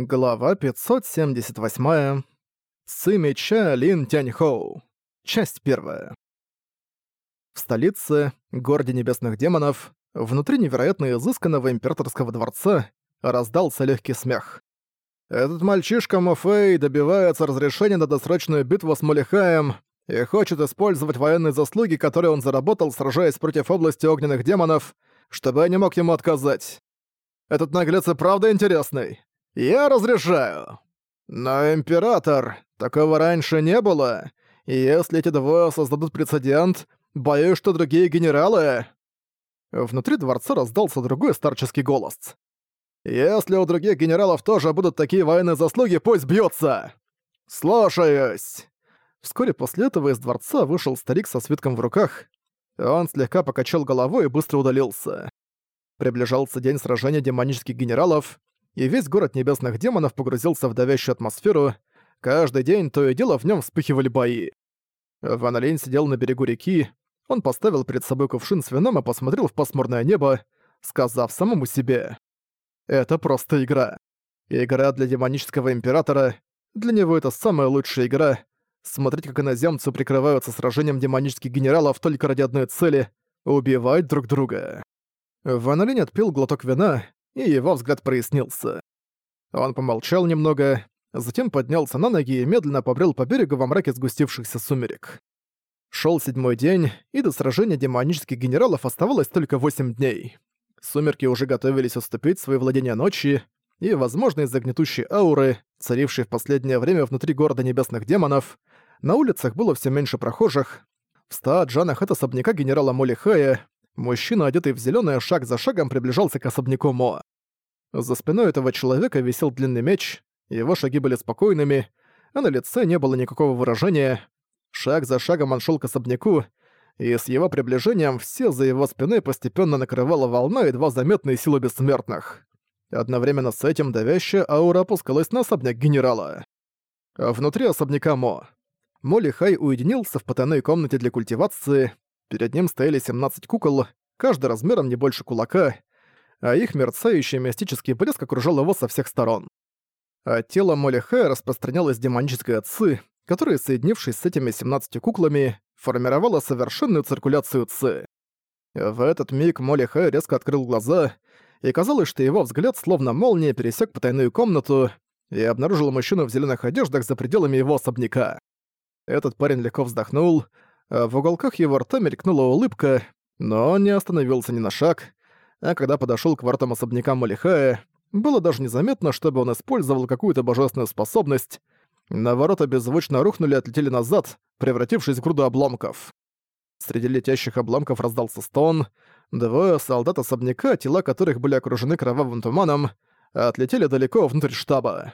Глава 578. Цы меча Лин Тяньхоу. Часть первая. В столице, городе небесных демонов, внутри невероятно изысканного императорского дворца, раздался легкий смех. «Этот мальчишка Мофей добивается разрешения на досрочную битву с Молихаем и хочет использовать военные заслуги, которые он заработал, сражаясь против области огненных демонов, чтобы я не мог ему отказать. Этот наглец и правда интересный. Я разрешаю. Но, Император, такого раньше не было. И если эти двое создадут прецедент, боюсь, что другие генералы... Внутри дворца раздался другой старческий голос. «Если у других генералов тоже будут такие военные заслуги, пусть бьются!» «Слушаюсь!» Вскоре после этого из дворца вышел старик со свитком в руках. Он слегка покачал головой и быстро удалился. Приближался день сражения демонических генералов, и весь город небесных демонов погрузился в давящую атмосферу. Каждый день то и дело в нем вспыхивали бои. Ван Лень сидел на берегу реки, он поставил перед собой кувшин с вином и посмотрел в пасмурное небо, сказав самому себе. «Это просто игра. Игра для демонического императора. Для него это самая лучшая игра. Смотреть, как иноземцы прикрываются сражением демонических генералов только ради одной цели — убивать друг друга». Ван Линь отпил глоток вина, и его взгляд прояснился. Он помолчал немного, затем поднялся на ноги и медленно побрел по берегу во мраке сгустившихся сумерек. Шел седьмой день, и до сражения демонических генералов оставалось только восемь дней. Сумерки уже готовились уступить свои владения ночи, и, возможно, из-за гнетущей ауры, царившей в последнее время внутри города небесных демонов, на улицах было все меньше прохожих. В ста джанах от особняка генерала Молихая мужчина, одетый в зелёное, шаг за шагом приближался к особняку Мо. За спиной этого человека висел длинный меч, его шаги были спокойными, а на лице не было никакого выражения. Шаг за шагом он шел к особняку, и с его приближением все за его спиной постепенно накрывала волна едва заметной силы бессмертных. Одновременно с этим давящая аура опускалась на особняк генерала. А внутри особняка Мо. Молли Хай уединился в потайной комнате для культивации, перед ним стояли 17 кукол, каждый размером не больше кулака, а их мерцающий мистический блеск окружал его со всех сторон. От тела Молихая распространялась демоническая ци, которая, соединившись с этими 17 куклами, формировала совершенную циркуляцию ци. В этот миг Молихай резко открыл глаза, и казалось, что его взгляд словно молния пересек потайную комнату и обнаружил мужчину в зеленых одеждах за пределами его особняка. Этот парень легко вздохнул, а в уголках его рта мелькнула улыбка, но он не остановился ни на шаг, а когда подошёл к воротам особняка Малихая, было даже незаметно, чтобы он использовал какую-то божественную способность. На ворота беззвучно рухнули и отлетели назад, превратившись в груду обломков. Среди летящих обломков раздался стон. Двое солдат особняка, тела которых были окружены кровавым туманом, отлетели далеко внутрь штаба.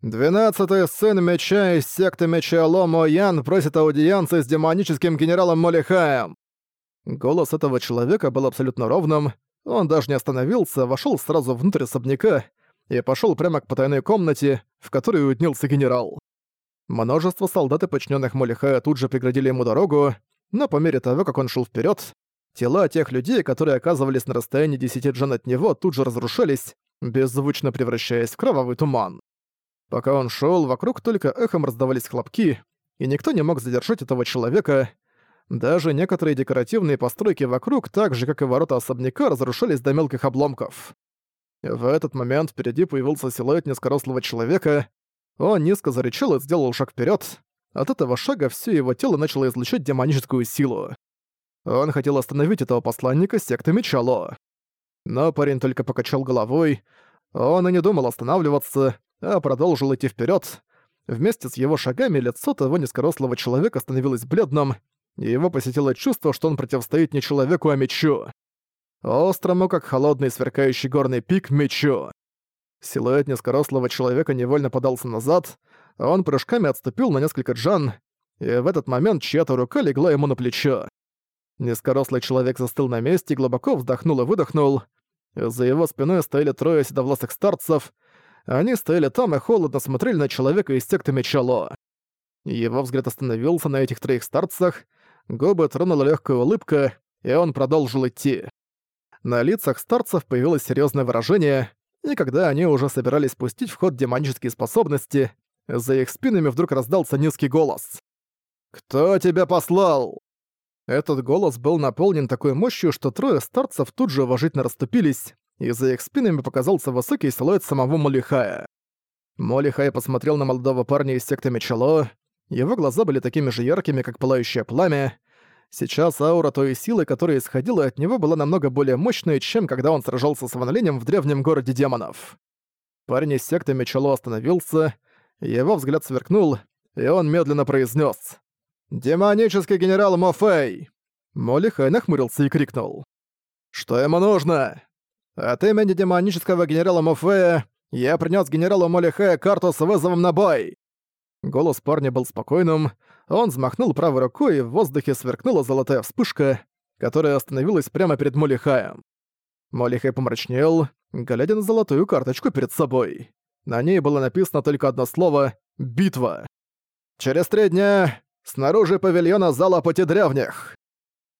«Двенадцатый сын меча из секты меча Ломо Ян просит аудиенции с демоническим генералом Молихаем!» Голос этого человека был абсолютно ровным, он даже не остановился, вошел сразу внутрь особняка и пошел прямо к потайной комнате, в которой уединился генерал. Множество солдат и подчиненных Молихая тут же преградили ему дорогу, но по мере того, как он шел вперед, тела тех людей, которые оказывались на расстоянии 10 джан от него, тут же разрушались, беззвучно превращаясь в кровавый туман. Пока он шел, вокруг только эхом раздавались хлопки, и никто не мог задержать этого человека, даже некоторые декоративные постройки вокруг, так же как и ворота особняка, разрушались до мелких обломков. В этот момент впереди появился силуэт низкорослого человека. Он низко зарычал и сделал шаг вперед. От этого шага все его тело начало излучать демоническую силу. Он хотел остановить этого посланника секты Мечало. Но парень только покачал головой. Он и не думал останавливаться, а продолжил идти вперед. Вместе с его шагами лицо того низкорослого человека становилось бледным, и его посетило чувство, что он противостоит не человеку, а мечу. Острому, как холодный сверкающий горный пик, мечу. Силуэт низкорослого человека невольно подался назад, он прыжками отступил на несколько джан, и в этот момент чья-то рука легла ему на плечо. Низкорослый человек застыл на месте, глубоко вздохнул и выдохнул. За его спиной стояли трое седовласых старцев. Они стояли там и холодно смотрели на человека из секты Мечало. Его взгляд остановился на этих троих старцах, губы тронула легкая улыбка, и он продолжил идти. На лицах старцев появилось серьезное выражение, и когда они уже собирались пустить в ход демонические способности, за их спинами вдруг раздался низкий голос. «Кто тебя послал?» Этот голос был наполнен такой мощью, что трое старцев тут же уважительно расступились, и за их спинами показался высокий силуэт самого Молихая. Молихай посмотрел на молодого парня из секты Мечело, его глаза были такими же яркими, как пылающее пламя. Сейчас аура той силы, которая исходила от него, была намного более мощной, чем когда он сражался с Ван в древнем городе демонов. Парень из секты Мечело остановился, его взгляд сверкнул, и он медленно произнес: «Демонический генерал Мофей!» Молихай нахмурился и крикнул. «Что ему нужно?» «От имени демонического генерала Мофея я принес генералу Молихая карту с вызовом на бой!» Голос парня был спокойным, он взмахнул правой рукой, и в воздухе сверкнула золотая вспышка, которая остановилась прямо перед Молихаем. Молихай помрачнел, глядя на золотую карточку перед собой. На ней было написано только одно слово «Битва». «Через три дня Снаружи павильона зала пути древних!»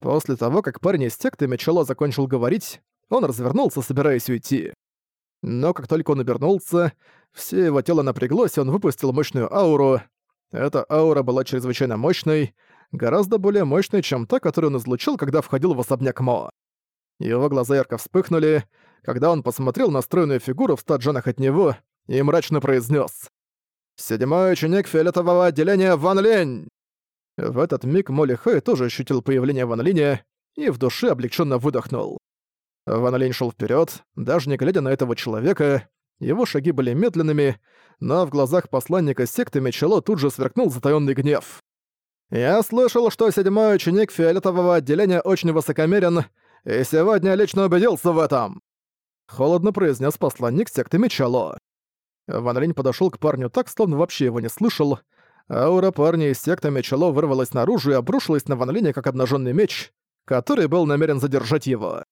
После того, как парень из секты Мечело закончил говорить, он развернулся, собираясь уйти. Но как только он обернулся, все его тело напряглось, и он выпустил мощную ауру. Эта аура была чрезвычайно мощной, гораздо более мощной, чем та, которую он излучил, когда входил в особняк Мо. Его глаза ярко вспыхнули, когда он посмотрел на стройную фигуру в ста джанах от него и мрачно произнес: «Седьмой ученик фиолетового отделения Ван Лень!» В этот миг Молли Хэй тоже ощутил появление Ван Линя и в душе облегченно выдохнул. Ван Линь шел вперед, даже не глядя на этого человека. Его шаги были медленными, но в глазах посланника секты Мечело тут же сверкнул затаённый гнев. «Я слышал, что седьмой ученик фиолетового отделения очень высокомерен, и сегодня лично убедился в этом!» Холодно произнес посланник секты Мечело. Ван Линь подошёл к парню так, словно вообще его не слышал, Аура парня из секты Мечело вырвалась наружу и обрушилась на Ван Линя как обнаженный меч, который был намерен задержать его.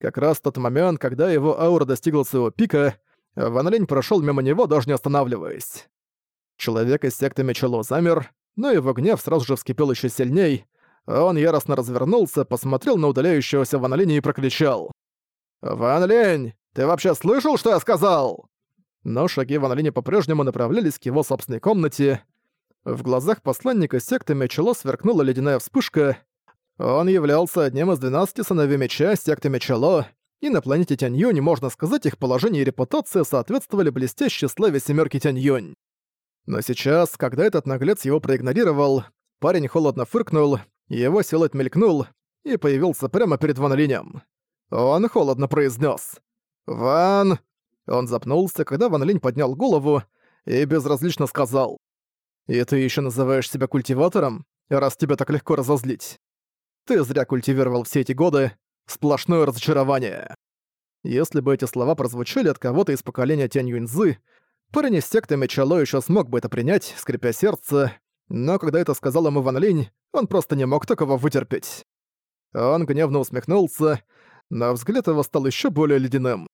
Как раз тот момент, когда его аура достигла своего пика, Ван Линь прошёл мимо него, даже не останавливаясь. Человек из секты Мечело замер, но его гнев сразу же вскипел еще сильней. Он яростно развернулся, посмотрел на удаляющегося Ван Линя и прокричал. «Ван Линь, ты вообще слышал, что я сказал?» Но шаги Ван Линя по-прежнему направлялись к его собственной комнате, в глазах посланника секты Мечело сверкнула ледяная вспышка. Он являлся одним из 12 сыновей меча секты Мечело, и на планете Тяньюнь, можно сказать, их положение и репутация соответствовали блестящей славе семерки Тяньюнь. Но сейчас, когда этот наглец его проигнорировал, парень холодно фыркнул, его силуэт мелькнул и появился прямо перед Ван Линем. Он холодно произнес: «Ван...» Он запнулся, когда Ван Линь поднял голову и безразлично сказал. И ты еще называешь себя культиватором, раз тебя так легко разозлить. Ты зря культивировал все эти годы. Сплошное разочарование. Если бы эти слова прозвучали от кого-то из поколения Тянь Юньзы, парень из секты Мечало еще смог бы это принять, скрипя сердце, но когда это сказал ему Ван Линь, он просто не мог такого вытерпеть. Он гневно усмехнулся, но взгляд его стал еще более ледяным.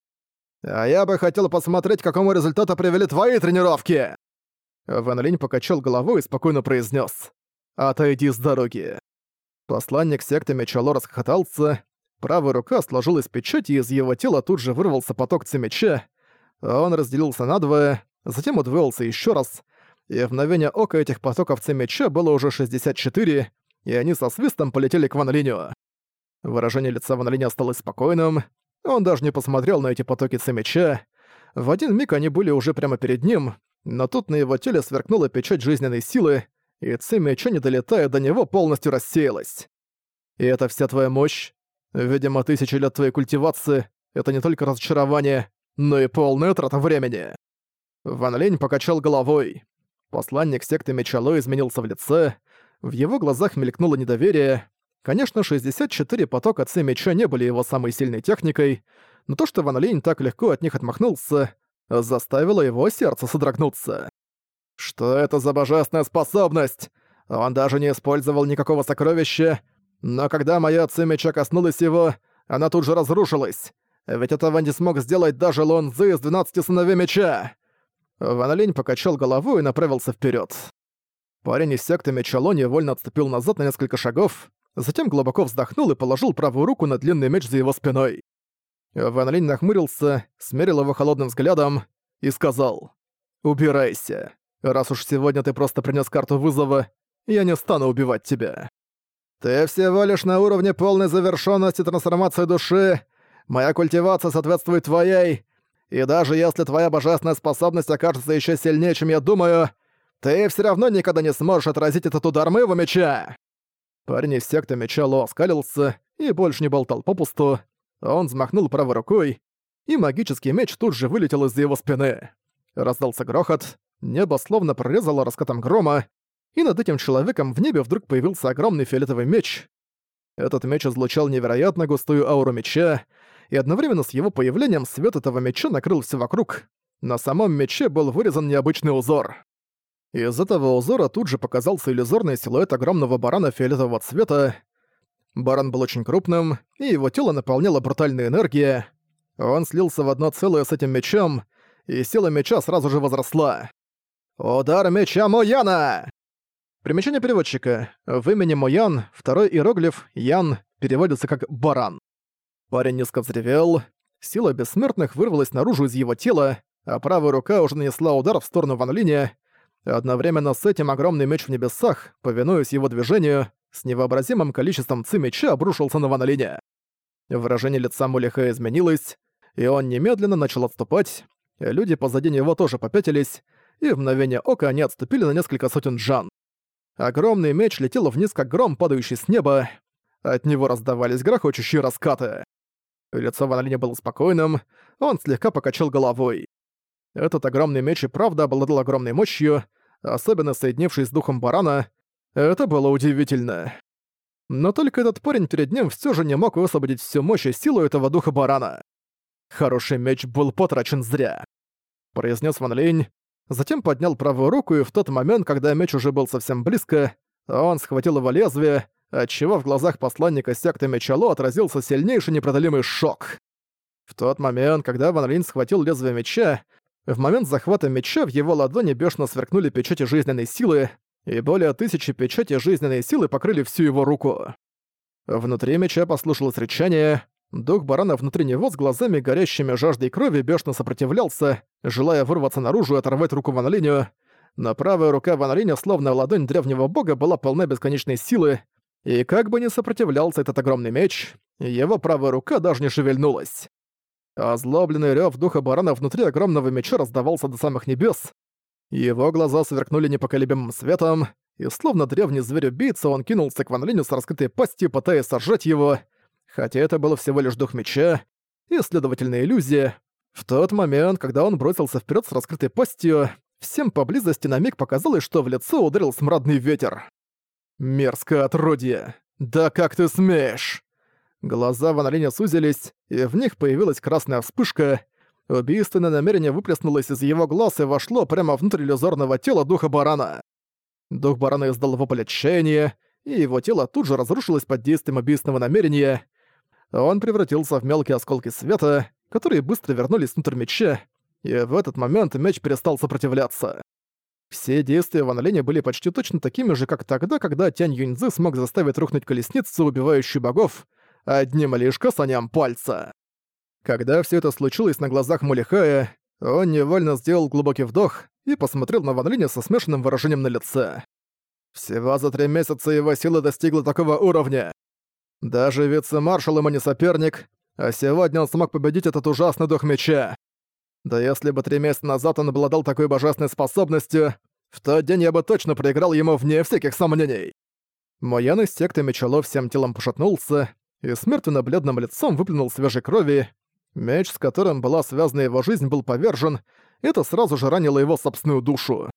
«А я бы хотел посмотреть, к какому результату привели твои тренировки!» Ван Линь покачал головой и спокойно произнес: «Отойди с дороги». Посланник секты Мечало расхохотался, правая рука сложилась печать, и из его тела тут же вырвался поток цемеча. Он разделился надвое, затем удвоился еще раз, и в мгновение ока этих потоков цемеча было уже 64, и они со свистом полетели к Ван. Выражение лица Ван Линя осталось спокойным, он даже не посмотрел на эти потоки цемеча. В один миг они были уже прямо перед ним, но тут на его теле сверкнула печать жизненной силы, и ци меча, не долетая до него, полностью рассеялась. И это вся твоя мощь? Видимо, тысячи лет твоей культивации — это не только разочарование, но и полная трата времени. Ван Лень покачал головой. Посланник секты Мечало изменился в лице, в его глазах мелькнуло недоверие. Конечно, 64 потока Ци Меча не были его самой сильной техникой, но то, что Ван Линь так легко от них отмахнулся, заставило его сердце содрогнуться. Что это за божественная способность? Он даже не использовал никакого сокровища, но когда моя цимеча коснулась его, она тут же разрушилась. Ведь этого не смог сделать даже Лон Цзы из 12 сыновей меча. Ван Линь покачал головой и направился вперед. Парень из секты Мечало невольно отступил назад на несколько шагов, затем глубоко вздохнул и положил правую руку на длинный меч за его спиной. Ван Линь нахмурился, смерил его холодным взглядом и сказал «Убирайся. Раз уж сегодня ты просто принес карту вызова, я не стану убивать тебя. Ты всего лишь на уровне полной завершенности трансформации души, моя культивация соответствует твоей, и даже если твоя божественная способность окажется еще сильнее, чем я думаю, ты все равно никогда не сможешь отразить этот удар моего меча!» Парень из секты меча Ло оскалился и больше не болтал попусту. Он взмахнул правой рукой, и магический меч тут же вылетел из его спины. Раздался грохот, небо словно прорезало раскатом грома, и над этим человеком в небе вдруг появился огромный фиолетовый меч. Этот меч излучал невероятно густую ауру меча, и одновременно с его появлением свет этого меча накрыл все вокруг. На самом мече был вырезан необычный узор. Из этого узора тут же показался иллюзорный силуэт огромного барана фиолетового цвета. Баран был очень крупным, и его тело наполняла брутальная энергия. Он слился в одно целое с этим мечом, и сила меча сразу же возросла. «Удар меча Мояна!» Примечание переводчика. В имени Моян второй иероглиф «Ян» переводится как «баран». Парень низко взревел, сила бессмертных вырвалась наружу из его тела, а правая рука уже нанесла удар в сторону Ван Линя. Одновременно с этим огромный меч в небесах, повинуясь его движению, с невообразимым количеством ци меча обрушился на Ван Линя. Выражение лица Мулиха изменилось, и он немедленно начал отступать. Люди позади него тоже попятились, и в мгновение ока они отступили на несколько сотен джан. Огромный меч летел вниз, как гром, падающий с неба. От него раздавались грохочущие раскаты. Лицо Ван Линя было спокойным, он слегка покачал головой. Этот огромный меч и правда обладал огромной мощью, особенно соединившись с духом барана. Это было удивительно. Но только этот парень перед ним все же не мог высвободить всю мощь и силу этого духа барана. Хороший меч был потрачен зря. Произнес Ван Линь, затем поднял правую руку, и в тот момент, когда меч уже был совсем близко, он схватил его лезвие, отчего в глазах посланника секты Мечало отразился сильнейший непродолимый шок. В тот момент, когда Ван Линь схватил лезвие меча, в момент захвата меча в его ладони бешено сверкнули печати жизненной силы, и более тысячи печати жизненной силы покрыли всю его руку. Внутри меча послушалось рычание, дух барана внутри него с глазами, горящими жаждой крови, бешено сопротивлялся, желая вырваться наружу и оторвать руку Ван но правая рука Ван словно ладонь древнего бога, была полна бесконечной силы, и как бы ни сопротивлялся этот огромный меч, его правая рука даже не шевельнулась. Озлобленный рёв духа барана внутри огромного меча раздавался до самых небес. Его глаза сверкнули непоколебимым светом, и словно древний зверь-убийца он кинулся к Ван с раскрытой пастью, пытаясь сожрать его. Хотя это был всего лишь дух меча, и, следовательно, иллюзия. В тот момент, когда он бросился вперед с раскрытой пастью, всем поблизости на миг показалось, что в лицо ударил смрадный ветер. «Мерзкое отродье! Да как ты смеешь!» Глаза Ван Линя сузились, и в них появилась красная вспышка. Убийственное намерение выплеснулось из его глаз и вошло прямо внутрь иллюзорного тела духа барана. Дух барана издал вопль отчаяния, и его тело тут же разрушилось под действием убийственного намерения. Он превратился в мелкие осколки света, которые быстро вернулись внутрь меча, и в этот момент меч перестал сопротивляться. Все действия Ван Линя были почти точно такими же, как тогда, когда Тянь Юньцзы смог заставить рухнуть колесницу, убивающую богов, одним лишь касанием пальца. Когда все это случилось на глазах Мулихая, он невольно сделал глубокий вдох и посмотрел на Ван Линя со смешанным выражением на лице. Всего за три месяца его сила достигла такого уровня. Даже вице-маршал ему не соперник, а сегодня он смог победить этот ужасный дух меча. Да если бы три месяца назад он обладал такой божественной способностью, в тот день я бы точно проиграл ему вне всяких сомнений. Моян из секты Мечало всем телом пошатнулся, и с мертвенно-бледным лицом выплюнул свежей крови. Меч, с которым была связана его жизнь, был повержен, это сразу же ранило его собственную душу.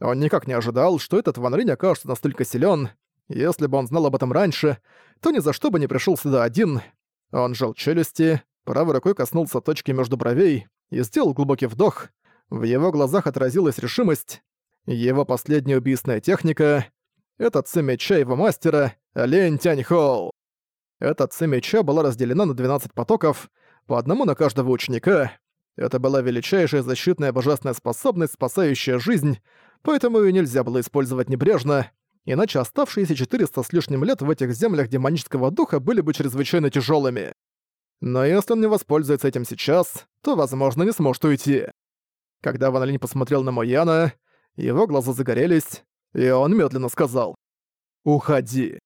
Он никак не ожидал, что этот Ван Ринь окажется настолько силен. Если бы он знал об этом раньше, то ни за что бы не пришел сюда один. Он сжал челюсти, правой рукой коснулся точки между бровей и сделал глубокий вдох. В его глазах отразилась решимость. Его последняя убийственная техника — это ци его мастера Лень Тяньхоу. Эта ци была разделена на 12 потоков, по одному на каждого ученика. Это была величайшая защитная божественная способность, спасающая жизнь, поэтому ее нельзя было использовать небрежно, иначе оставшиеся 400 с лишним лет в этих землях демонического духа были бы чрезвычайно тяжелыми. Но если он не воспользуется этим сейчас, то, возможно, не сможет уйти. Когда Ван Линь посмотрел на Мояна, его глаза загорелись, и он медленно сказал «Уходи».